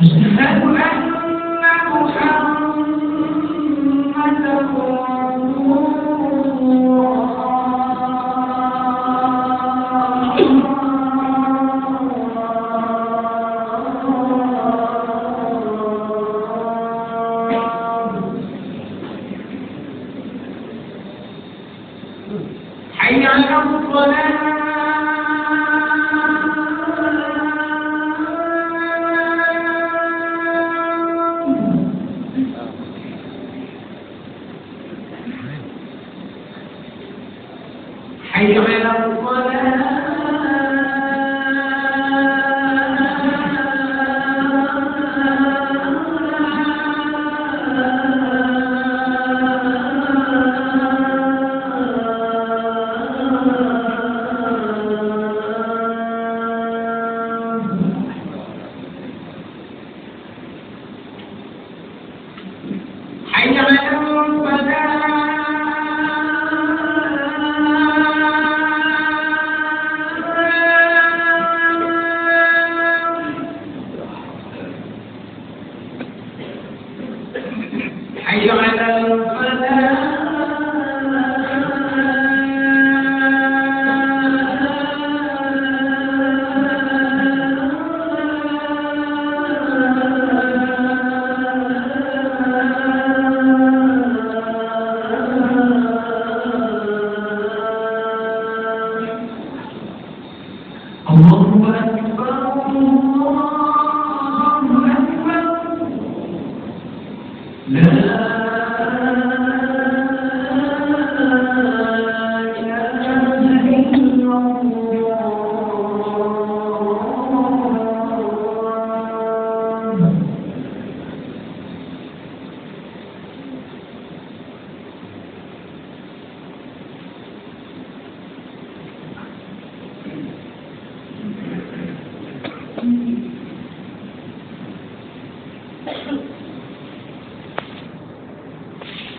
أشهد أن محمدا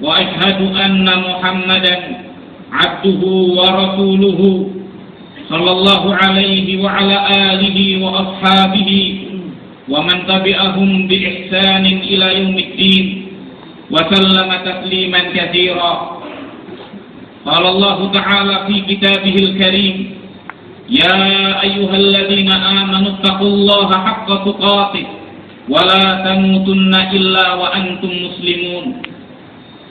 وأشهد أن محمدا عبده ورسوله صلى الله عليه وعلى آله وأصحابه ومن تبعهم بإحسان إلى يوم الدين وسلم تسليما كثيرا. قال الله تعالى في كتابه الكريم يا أيها الذين آمنوا اتقوا الله حق تقاته ولا تموتن إلا وأنتم مسلمون.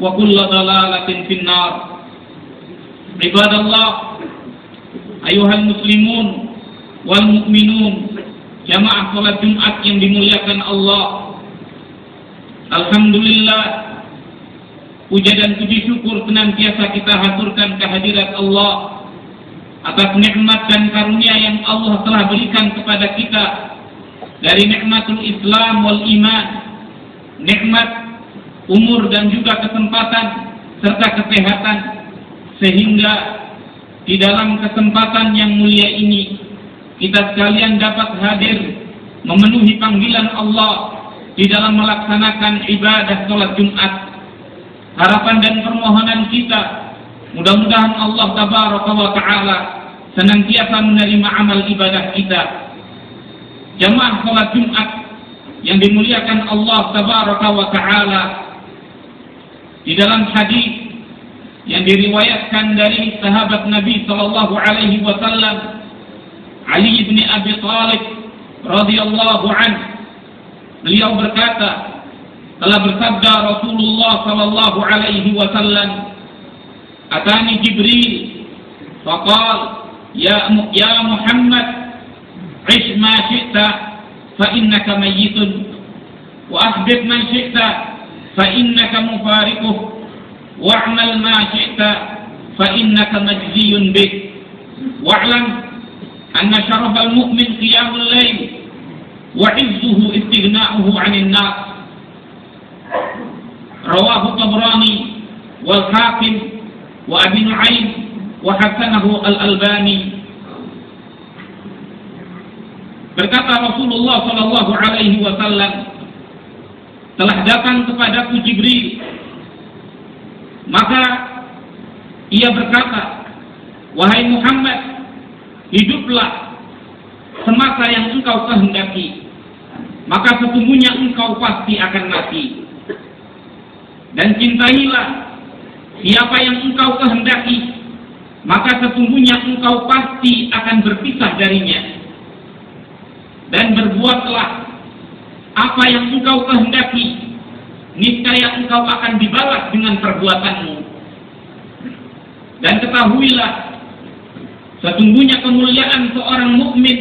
وكل ضلالة في النار عباد الله أيها المسلمون والمؤمنون جماعة صلاة Jumat yang dimuliakan Allah Alhamdulillah Puja dan puji syukur senantiasa kita haturkan kehadirat Allah atas nikmat dan karunia yang Allah telah berikan kepada kita dari nikmatul Islam wal iman, nikmat umur dan juga kesempatan serta kesehatan sehingga di dalam kesempatan yang mulia ini kita sekalian dapat hadir memenuhi panggilan Allah di dalam melaksanakan ibadah sholat Jumat. Harapan dan permohonan kita mudah-mudahan Allah tabaraka wa taala senantiasa menerima amal ibadah kita. Jamaah sholat Jumat yang dimuliakan Allah tabaraka wa taala di dalam hadis yang diriwayatkan dari sahabat Nabi sallallahu alaihi wasallam Ali bin Abi Thalib radhiyallahu anhu beliau berkata telah bersabda Rasulullah sallallahu alaihi wasallam atani Jibril faqal ya ya Muhammad ish ma syi'ta fa innaka mayyitun wa ahbib man syi'ta فإنك مفارقه. واعمل ما شئت فإنك مجزي به. واعلم أن شرف المؤمن قيام الليل وعزه استغناؤه عن الناس. رواه الطبراني والحاكم وأبي نعيم وحسنه الألباني. Berkata Rasulullah الله Alaihi Wasallam, telah datang kepadaku Jibril maka ia berkata wahai Muhammad hiduplah semasa yang engkau kehendaki maka sesungguhnya engkau pasti akan mati. Dan cintailah siapa yang engkau kehendaki, maka sesungguhnya engkau pasti akan berpisah darinya. Dan berbuatlah apa yang engkau kehendaki, niscaya engkau akan dibalas dengan perbuatanmu. Dan ketahuilah, sesungguhnya kemuliaan seorang mukmin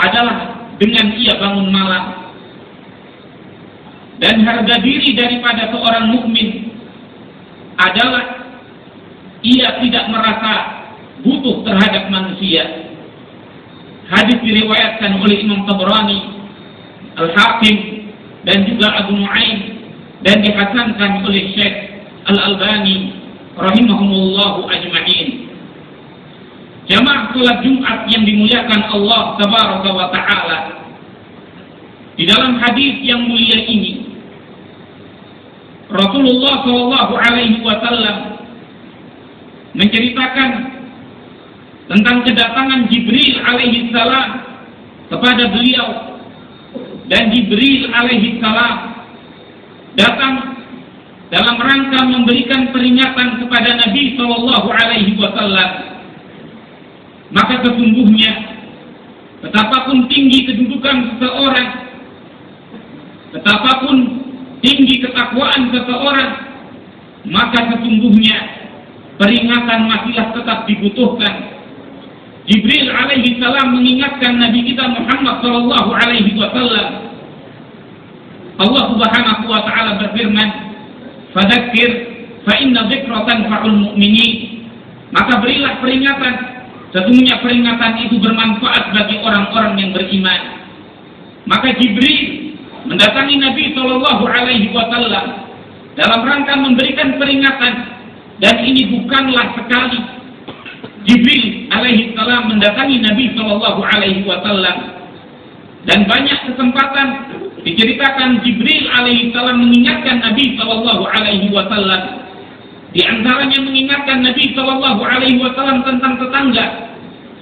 adalah dengan ia bangun malam. Dan harga diri daripada seorang mukmin adalah ia tidak merasa butuh terhadap manusia. Hadis diriwayatkan oleh Imam Tabrani, Al-Hakim dan juga Abu Nuaim dan dihasankan oleh Syekh Al-Albani rahimahumullahu ajma'in. Jamaah salat Jumat yang dimuliakan Allah tabaraka wa taala. Di dalam hadis yang mulia ini Rasulullah Shallallahu alaihi wasallam menceritakan tentang kedatangan Jibril alaihi salam kepada beliau dan Jibril alaihi salam. Datang dalam rangka memberikan peringatan kepada Nabi Shallallahu alaihi wasallam. Maka sesungguhnya betapapun tinggi kedudukan seseorang betapapun tinggi ketakwaan seseorang maka sesungguhnya peringatan masihlah tetap dibutuhkan Jibril alaihi salam mengingatkan Nabi kita Muhammad sallallahu alaihi wasallam. Allah Subhanahu wa taala berfirman fadzakir fa inna dzikra tanfa'ul mu'minin. Maka berilah peringatan. Sesungguhnya peringatan itu bermanfaat bagi orang-orang yang beriman. Maka Jibril mendatangi Nabi Shallallahu Alaihi Wasallam dalam rangka memberikan peringatan. Dan ini bukanlah sekali Jibril alaihi salam mendatangi Nabi Shallallahu Alaihi Wasallam. Dan banyak kesempatan diceritakan Jibril alaihi salam mengingatkan Nabi Shallallahu Alaihi Wasallam. Di antaranya mengingatkan Nabi Shallallahu Alaihi Wasallam tentang tetangga.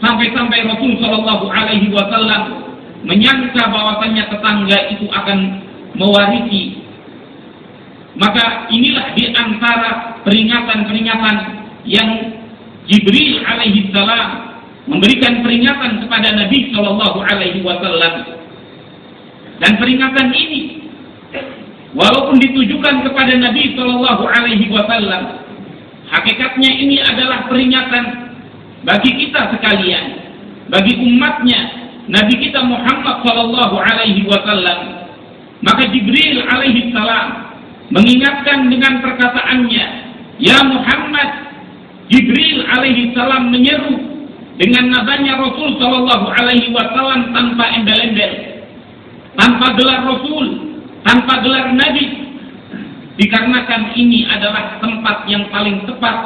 Sampai-sampai Rasul Shallallahu Alaihi Wasallam menyangka bahwasannya tetangga itu akan mewarisi. Maka inilah di antara peringatan-peringatan yang Jibril alaihi salam memberikan peringatan kepada Nabi Shallallahu alaihi wasallam. Dan peringatan ini walaupun ditujukan kepada Nabi Shallallahu alaihi wasallam, hakikatnya ini adalah peringatan bagi kita sekalian, bagi umatnya Nabi kita Muhammad Shallallahu alaihi wasallam. Maka Jibril alaihi salam mengingatkan dengan perkataannya, "Ya Muhammad, Jibril alaihi salam menyeru dengan nadanya Rasul sallallahu alaihi wasallam tanpa embel-embel, tanpa gelar Rasul, tanpa gelar Nabi. Dikarenakan ini adalah tempat yang paling tepat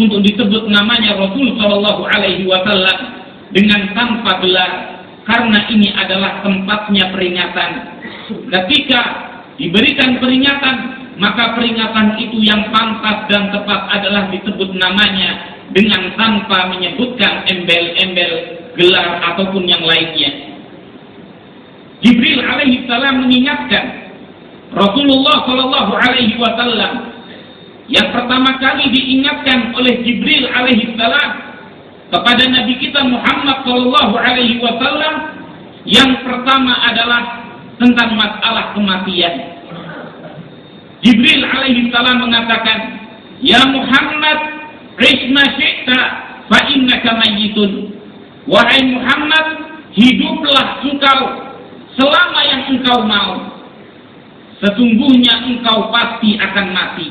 untuk disebut namanya Rasul sallallahu alaihi wasallam dengan tanpa gelar karena ini adalah tempatnya peringatan. Ketika diberikan peringatan, maka peringatan itu yang pantas dan tepat adalah disebut namanya dengan tanpa menyebutkan embel-embel gelar ataupun yang lainnya. Jibril alaihi salam mengingatkan Rasulullah Shallallahu alaihi wasallam yang pertama kali diingatkan oleh Jibril alaihi salam kepada Nabi kita Muhammad Shallallahu alaihi wasallam yang pertama adalah tentang masalah kematian. Jibril alaihi salam mengatakan, "Ya Muhammad, isma syi'ta fa innaka mayyitun." Wahai Muhammad, hiduplah engkau selama yang engkau mau. Sesungguhnya engkau pasti akan mati.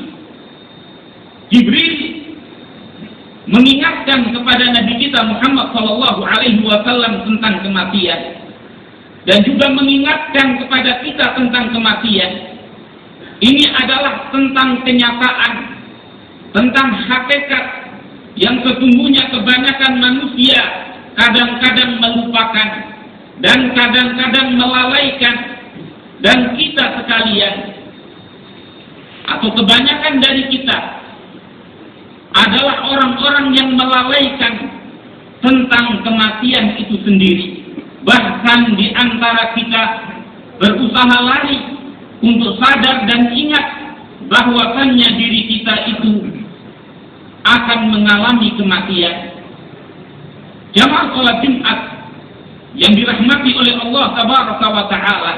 Jibril mengingatkan kepada Nabi kita Muhammad sallallahu alaihi wasallam tentang kematian dan juga mengingatkan kepada kita tentang kematian. Ini adalah tentang kenyataan, tentang hakikat yang sesungguhnya kebanyakan manusia kadang-kadang melupakan dan kadang-kadang melalaikan dan kita sekalian atau kebanyakan dari kita adalah orang-orang yang melalaikan tentang kematian itu sendiri. Bahkan di antara kita berusaha lari untuk sadar dan ingat bahwasannya diri kita itu akan mengalami kematian. Jamaah sholat Jumat yang dirahmati oleh Allah Tabaraka wa Ta'ala.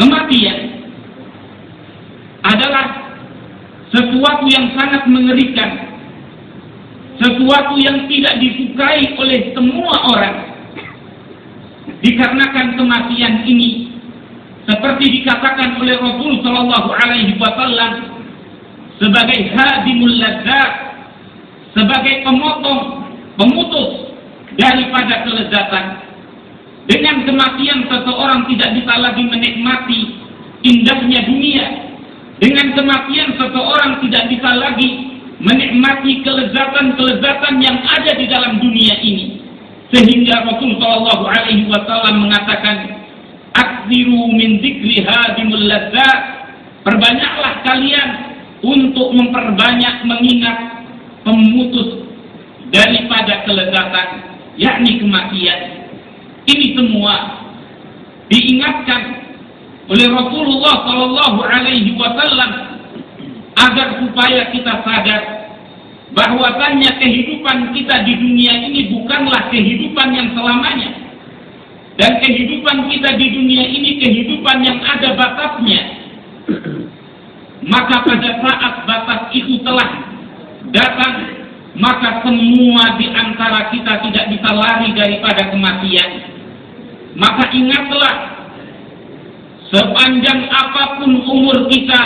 Kematian adalah sesuatu yang sangat mengerikan. Sesuatu yang tidak disukai oleh semua orang. Dikarenakan kematian ini seperti dikatakan oleh Rasul Shallallahu Alaihi Wasallam sebagai hadimul ladzat, sebagai pemotong, pemutus daripada kelezatan. Dengan kematian seseorang tidak bisa lagi menikmati indahnya dunia. Dengan kematian seseorang tidak bisa lagi menikmati kelezatan-kelezatan yang ada di dalam dunia ini. Sehingga Rasul Shallallahu Alaihi Wasallam mengatakan, "Aksiru min dzikri hadimul ladzat." Perbanyaklah kalian untuk memperbanyak mengingat pemutus daripada kelezatan, yakni kematian. Ini semua diingatkan oleh Rasulullah Shallallahu Alaihi Wasallam agar supaya kita sadar bahwasannya kehidupan kita di dunia ini bukanlah kehidupan yang selamanya dan kehidupan kita di dunia ini kehidupan yang ada batasnya. Maka pada saat batas itu telah datang maka semua di antara kita tidak bisa lari daripada kematian. Maka ingatlah sepanjang apa pun umur kita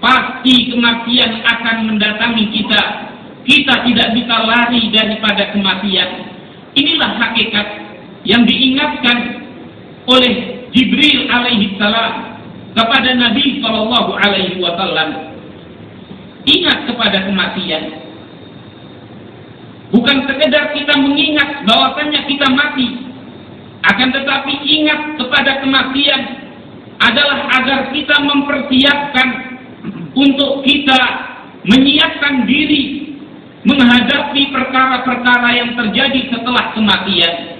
pasti kematian akan mendatangi kita. Kita tidak bisa lari daripada kematian. Inilah hakikat yang diingatkan oleh Jibril alaihi salam kepada Nabi Shallallahu alaihi wasallam. Ingat kepada kematian. Bukan sekedar kita mengingat bahwasanya kita mati. Akan tetapi ingat kepada kematian adalah agar kita mempersiapkan untuk kita menyiapkan diri menghadapi perkara-perkara yang terjadi setelah kematian.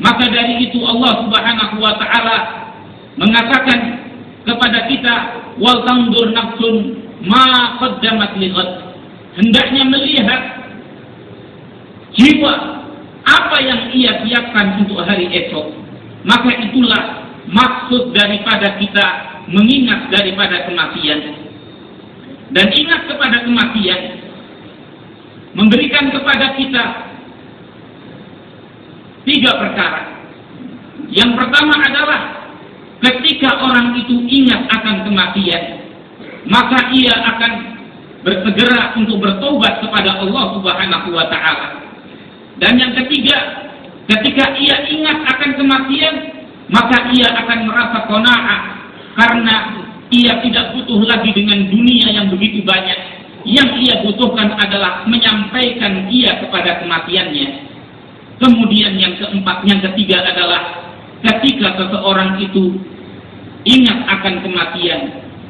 Maka dari itu Allah Subhanahu wa taala mengatakan kepada kita wal tandur nafsun ma qaddamat lighad. Hendaknya melihat jiwa apa yang ia siapkan untuk hari esok. Maka itulah maksud daripada kita mengingat daripada kematian. Dan ingat kepada kematian memberikan kepada kita tiga perkara. Yang pertama adalah ketika orang itu ingat akan kematian, maka ia akan bersegera untuk bertobat kepada Allah Subhanahu wa taala. Dan yang ketiga, ketika ia ingat akan kematian, maka ia akan merasa qanaah karena ia tidak butuh lagi dengan dunia yang begitu banyak. Yang ia butuhkan adalah menyampaikan ia kepada kematiannya. Kemudian yang keempat, yang ketiga adalah ketika seseorang itu ingat akan kematian,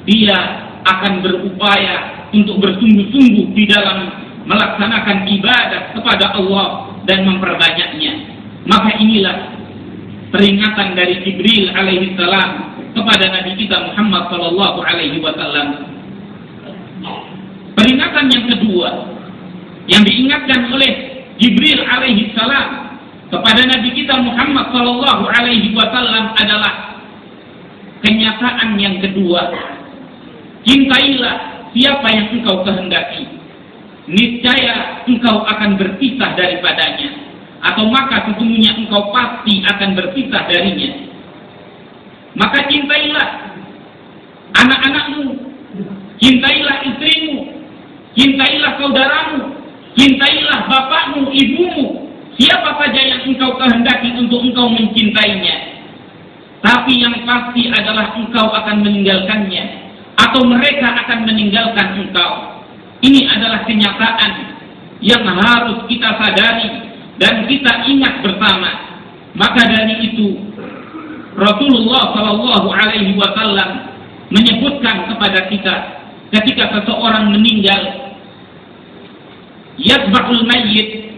dia akan berupaya untuk bersungguh-sungguh di dalam melaksanakan ibadah kepada Allah dan memperbanyaknya. Maka inilah peringatan dari Jibril alaihi salam kepada Nabi kita Muhammad sallallahu alaihi wasallam. Peringatan yang kedua yang diingatkan oleh Jibril alaihi salam kepada Nabi kita Muhammad sallallahu alaihi wasallam adalah kenyataan yang kedua. Cintailah siapa yang engkau kehendaki. Niscaya engkau akan berpisah daripadanya. Atau maka sesungguhnya engkau pasti akan berpisah darinya. Maka cintailah anak-anakmu. Cintailah istrimu. Cintailah saudaramu. Cintailah bapakmu, ibumu. Siapa saja yang engkau kehendaki untuk engkau mencintainya. Tapi yang pasti adalah engkau akan meninggalkannya. Atau mereka akan meninggalkan engkau. Ini adalah kenyataan yang harus kita sadari dan kita ingat bersama. Maka dari itu Rasulullah Shallallahu Alaihi Wasallam menyebutkan kepada kita ketika seseorang meninggal yatba'ul mayyit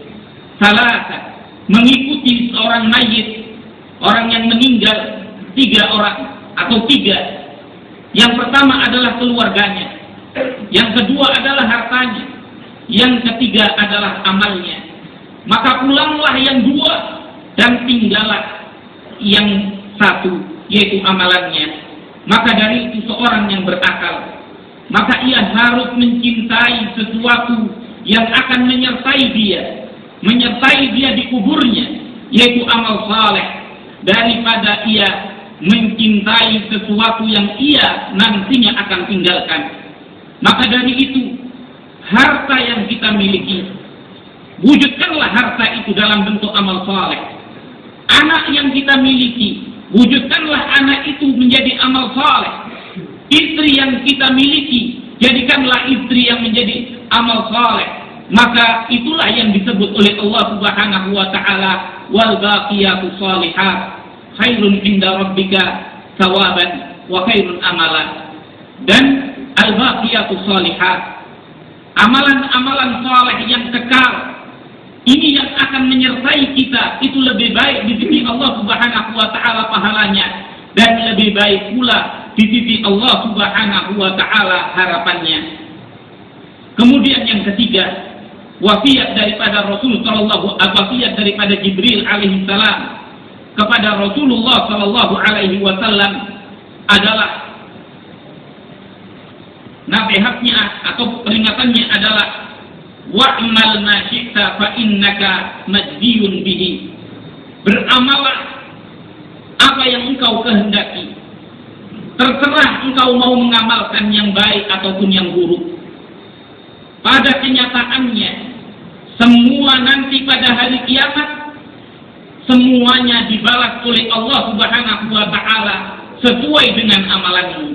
salasa mengikuti seorang mayit orang yang meninggal tiga orang atau tiga. Yang pertama adalah keluarganya. Yang kedua adalah hartanya. Yang ketiga adalah amalnya. Maka pulanglah yang dua dan tinggallah yang satu yaitu amalannya. Maka dari itu seorang yang berakal. Maka ia harus mencintai sesuatu yang akan menyertai dia menyertai dia di kuburnya yaitu amal saleh daripada ia mencintai sesuatu yang ia nantinya akan tinggalkan. Maka dari itu harta yang kita miliki wujudkanlah harta itu dalam bentuk amal saleh. Anak yang kita miliki wujudkanlah anak itu menjadi amal saleh. Istri yang kita miliki jadikanlah istri yang menjadi amal saleh. Maka itulah yang disebut oleh Allah Subhanahu wa taala wal baqiyatu shalihat khairun inda rabbika thawaban wa khairun amala dan al baqiyatu amalan-amalan saleh yang kekal. Ini yang akan menyertai kita. Itu lebih baik di sisi Allah Subhanahu wa taala pahalanya. Dan lebih baik pula di sisi Allah Subhanahu wa taala harapannya. Kemudian yang ketiga, wasiat daripada Rasul sallallahu wasiat daripada Jibril alaihi salam kepada Rasulullah sallallahu alaihi wasallam adalah nasihatnya atau peringatannya adalah wa'mal ma syi'ta fa innaka majziyun bihi beramalah apa yang engkau kehendaki terserah engkau mau mengamalkan yang baik ataupun yang buruk pada kenyataannya semua nanti pada hari kiamat semuanya dibalas oleh Allah Subhanahu wa taala sesuai dengan amalanmu.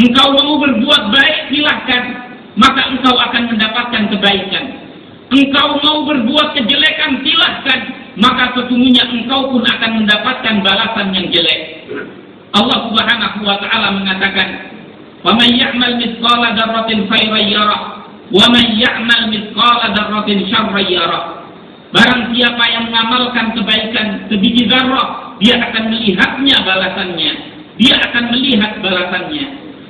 Engkau mau berbuat baik silahkan, maka engkau akan mendapatkan kebaikan. Engkau mau berbuat kejelekan silahkan, maka sesungguhnya engkau pun akan mendapatkan balasan yang jelek. Allah Subhanahu wa taala mengatakan, "Wa man ya'mal mithqala dzarratin khairan yarah, wa man ya'mal mithqala dzarratin syarran yarah." Barang siapa yang mengamalkan kebaikan sebiji zarrah, dia akan melihatnya balasannya. Dia akan melihat balasannya.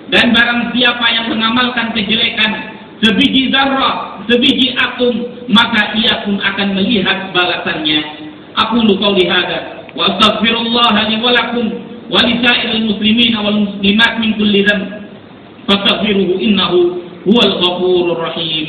Dan barang siapa yang mengamalkan kejelekan sebiji zarrah, sebiji atom, maka ia pun akan melihat balasannya. Aku lupa lihada. Wa astaghfirullah li wa lakum ولسائر المسلمين والمسلمات من كل ذنب فاستغفره إنه هو الغفور الرحيم.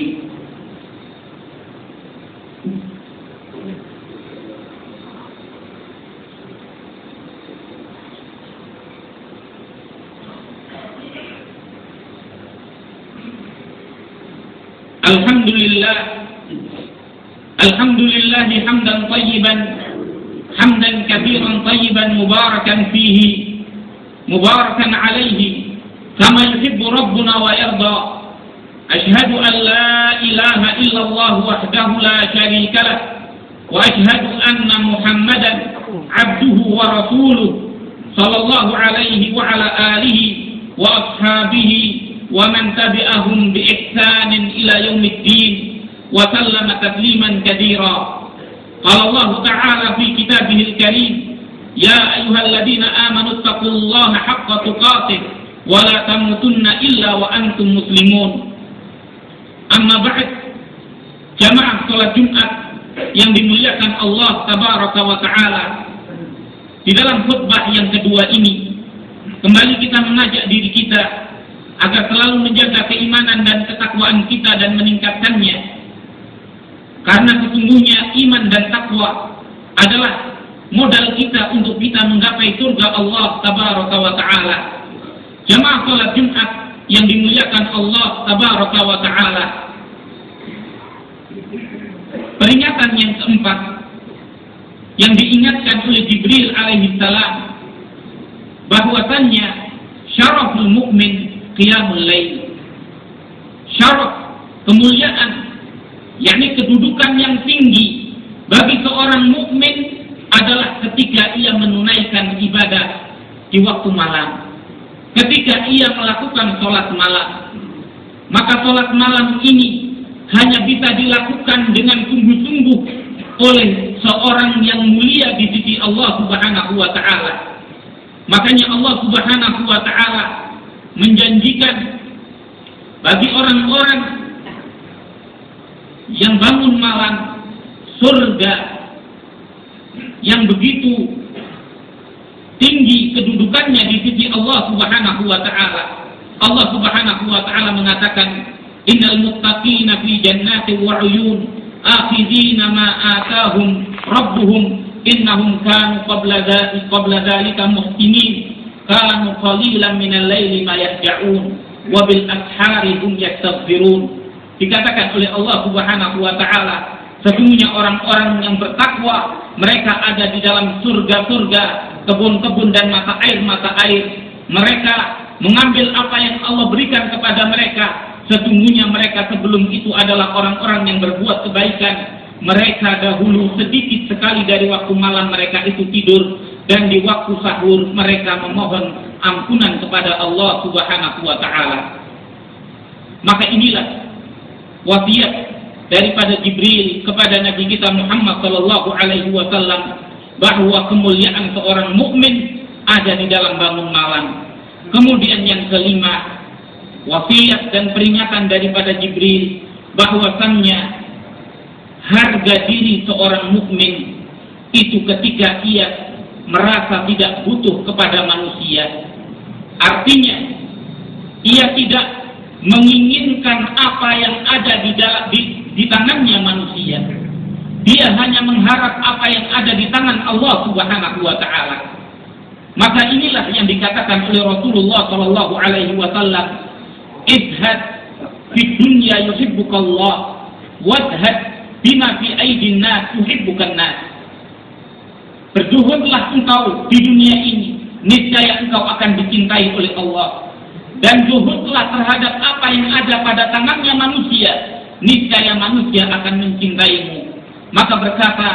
الحمد لله الحمد لله حمدا طيبا كثيرا طيبا مباركا فيه مباركا عليه كما يحب ربنا ويرضى. أشهد أن لا إله إلا الله وحده لا شريك له وأشهد أن محمدا عبده ورسوله صلى الله عليه وعلى آله وأصحابه ومن تبعهم بإحسان إلى يوم الدين وسلم تسليما كثيرا. قال Allah Ta'ala في كتابه karim, "Ya أيها amanu آمنوا اتقوا الله حق la ولا تموتن إلا وأنتم مسلمون Amma بعد جماعة صلاة جمعة yang dimuliakan Allah Tabaraka wa Ta'ala. Di dalam khutbah yang kedua ini, kembali kita mengajak diri kita agar selalu menjaga keimanan dan ketakwaan kita dan meningkatkannya karena sesungguhnya iman dan takwa adalah modal kita untuk kita menggapai surga Allah tabaraka wa taala. Jamaah salat Jumat yang dimuliakan Allah tabaraka wa taala. Peringatan yang keempat yang diingatkan oleh Jibril alaihi salam bahwasannya syaraful mukmin qiyamul lail. Syaraf kemuliaan yakni kedudukan yang tinggi bagi seorang mukmin adalah ketika ia menunaikan ibadah di waktu malam. Ketika ia melakukan sholat malam, maka sholat malam ini hanya bisa dilakukan dengan sungguh-sungguh oleh seorang yang mulia di sisi Allah Subhanahu wa taala. Makanya Allah Subhanahu wa taala menjanjikan bagi orang-orang yang bangun malam surga yang begitu tinggi kedudukannya di sisi Allah Subhanahu wa taala. Allah Subhanahu wa taala mengatakan innal muttaqina fi jannati wa uyun akhidina ma atahum rabbuhum innahum kanu qabla dzalika qabla dzalika muhsinin kanu qalilan minal laili ma yahja'un wa bil ashari hum yastaghfirun dikatakan oleh Allah Subhanahu wa taala sesungguhnya orang-orang yang bertakwa mereka ada di dalam surga-surga kebun-kebun dan mata air-mata air. Mereka mengambil apa yang Allah berikan kepada mereka. Sesungguhnya mereka sebelum itu adalah orang-orang yang berbuat kebaikan. Mereka dahulu sedikit sekali dari waktu malam mereka itu tidur dan di waktu sahur mereka memohon ampunan kepada Allah Subhanahu wa taala. Maka inilah wasiat daripada Jibril kepada Nabi kita Muhammad sallallahu alaihi wasallam bahwa kemuliaan seorang mukmin ada di dalam bangun malam. Kemudian yang kelima, wasiat dan peringatan daripada Jibril bahwasannya harga diri seorang mukmin itu ketika ia merasa tidak butuh kepada manusia. Artinya, ia tidak menginginkan apa yang ada di, dalam, di, di tangannya manusia. Dia hanya mengharap apa yang ada di tangan Allah Subhanahu wa taala. Maka inilah yang dikatakan oleh Rasulullah sallallahu alaihi wasallam, "Idhad fi dunya yuhibbukallah, wadhad bima fi aidin nas yuhibbukan nas." Berjuhudlah engkau di dunia ini, niscaya engkau akan dicintai oleh Allah. Dan juhudlah terhadap apa yang ada pada tangannya manusia, niscaya manusia akan mencintaimu. Maka berkata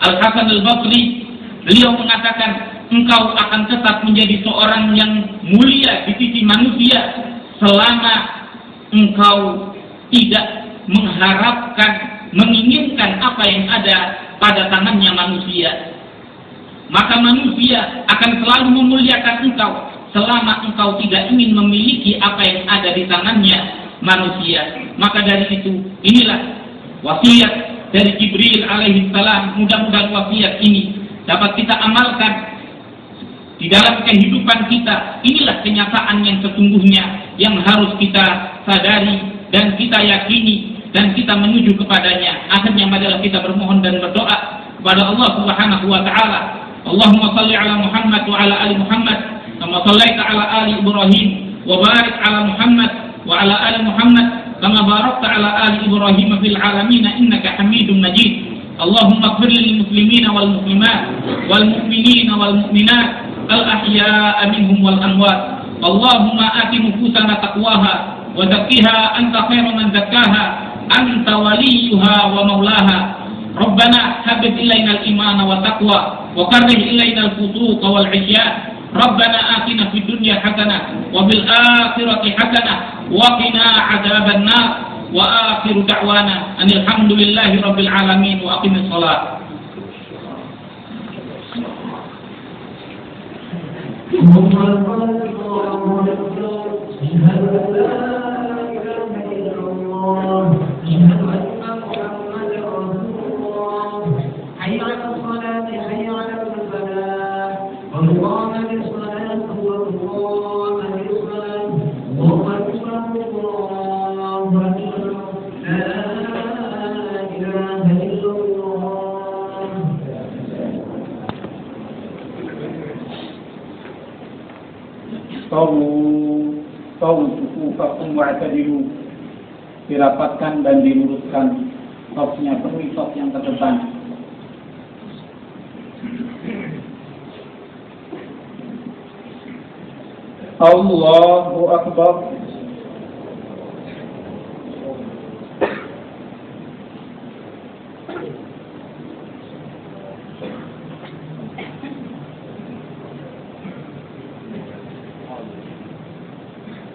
Al-Hasan Al-Basri, beliau mengatakan, engkau akan tetap menjadi seorang yang mulia di sisi manusia selama engkau tidak mengharapkan, menginginkan apa yang ada pada tangannya manusia maka manusia akan selalu memuliakan engkau selama engkau tidak ingin memiliki apa yang ada di tangannya manusia. Maka dari itu, inilah wasiat dari Jibril alaihi salam. Mudah-mudahan wasiat ini dapat kita amalkan di dalam kehidupan kita. Inilah kenyataan yang sesungguhnya yang harus kita sadari dan kita yakini dan kita menuju kepadanya. Akhirnya adalah kita bermohon dan berdoa kepada Allah Subhanahu wa taala. Allahumma salli ala Muhammad wa ala ali Muhammad كما صليت على آل إبراهيم وبارك على محمد وعلى آل محمد كما باركت على آل إبراهيم في العالمين إنك حميد مجيد. اللهم اغفر للمسلمين والمسلمات والمؤمنين والمؤمنات الأحياء منهم والأموات. اللهم آت نفوسنا تقواها وزكها أنت خير من زكاها. أنت وليها ومولاها. ربنا حبب إلينا الإيمان والتقوى وكره إلينا الفسوق والعصيان. ربنا آتنا في الدنيا حسنة وفي الآخرة حسنة وقنا عذاب النار وآخر دعوانا أن الحمد لله رب العالمين وأقم الصلاة. حي Sawu Sawu sufufakum wa'tadilu. Dirapatkan dan diluruskan. Sofnya penuhi sof yang ke depan Allahu Akbar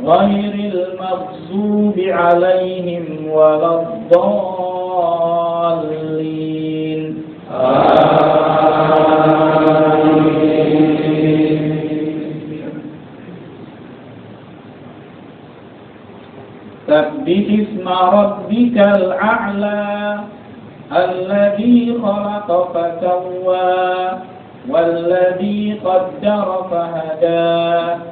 غير المغضوب عليهم ولا الضالين. سبح اسم ربك الأعلى الذي خلق فسوى والذي قدر فهدى.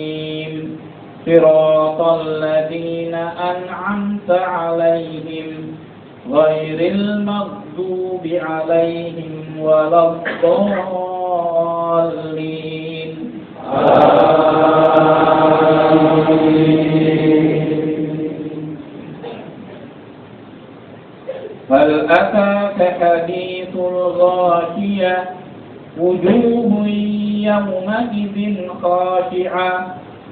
صراط الذين أنعمت عليهم غير المغضوب عليهم ولا الضالين. هل أتاك حديث الغاشية؟ وجوه يومئذ خاشعة.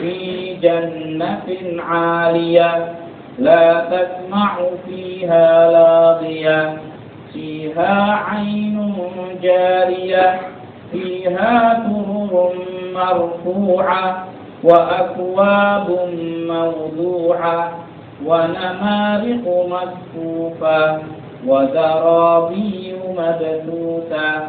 في جنة عالية لا تسمع فيها لاغية فيها عين جارية فيها سرر مرفوعة وأكواب موضوعة ونمارق مصفوفة وزرابي مبثوثة.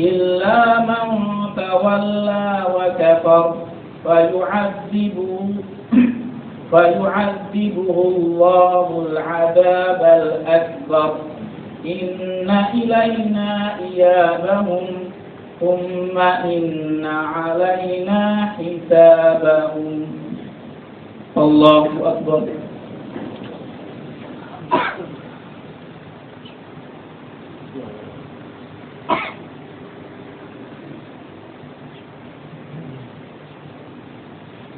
إلا من تولى وكفر فيعذبه فيعذبه الله العذاب الأكبر. إن إلينا إيابهم ثم إن علينا حسابهم. الله أكبر.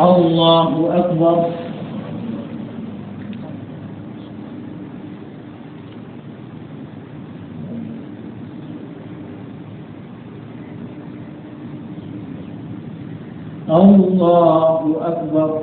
الله أكبر. الله أكبر.